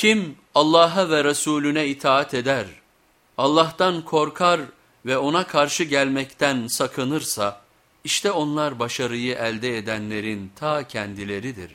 Kim Allah'a ve Resulüne itaat eder, Allah'tan korkar ve ona karşı gelmekten sakınırsa, işte onlar başarıyı elde edenlerin ta kendileridir.